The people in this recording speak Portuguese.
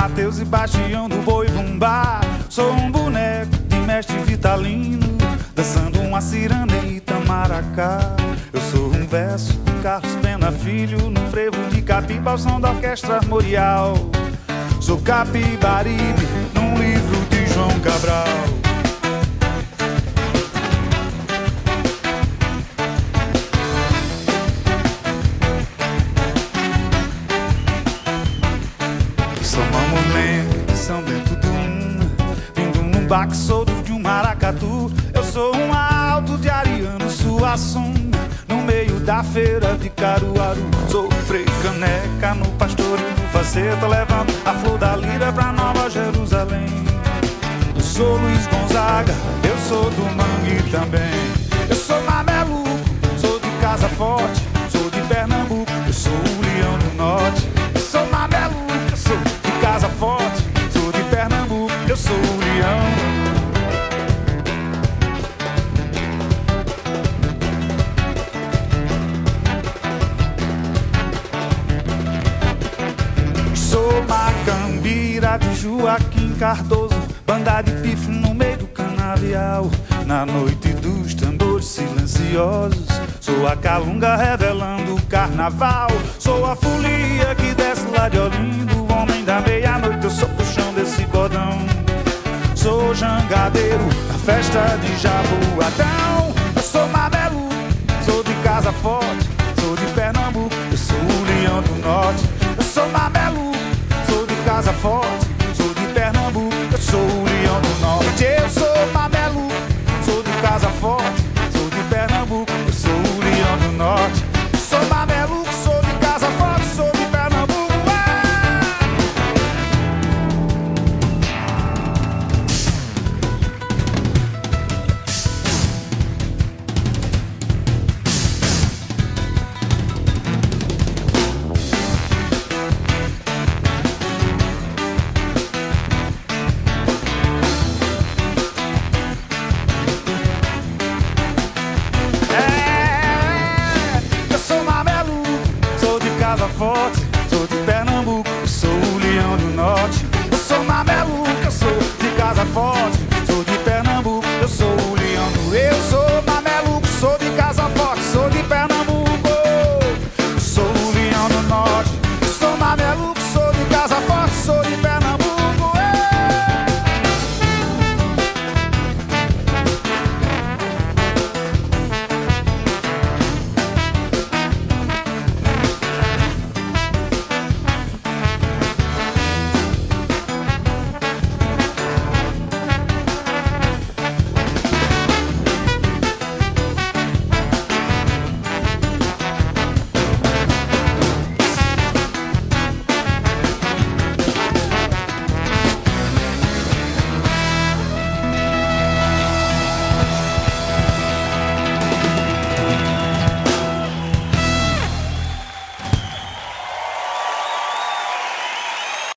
Mateus e Bastião do Boi Bumbá. Sou um boneco de mestre Vitalino, dançando uma ciranda em Itamaracá. Eu sou um verso de Carlos Pena Filho, no frevo de Capiba, som da orquestra armorial. Sou Capibaribe, num livro de João Cabral. Baque solto de um maracatu. Eu sou um alto de Ariano Suassum, no meio da feira de Caruaru. Sou Frei Caneca no pastorio do faceta, levando a flor da lira pra Nova Jerusalém. Eu sou Luiz Gonzaga, eu sou do Mangue também. Eu sou mameluco, sou de Casa Forte, Macambira de Joaquim Cardoso, banda de pife no meio do canavial. Na noite dos tambores silenciosos, sou a calunga revelando o carnaval. Sou a folia que desce lá de Olinda, homem da meia-noite, eu sou o chão desse cordão. Sou jangadeiro na festa de Jaboatão. Eu sou Mabelu, sou de Casa Forte, for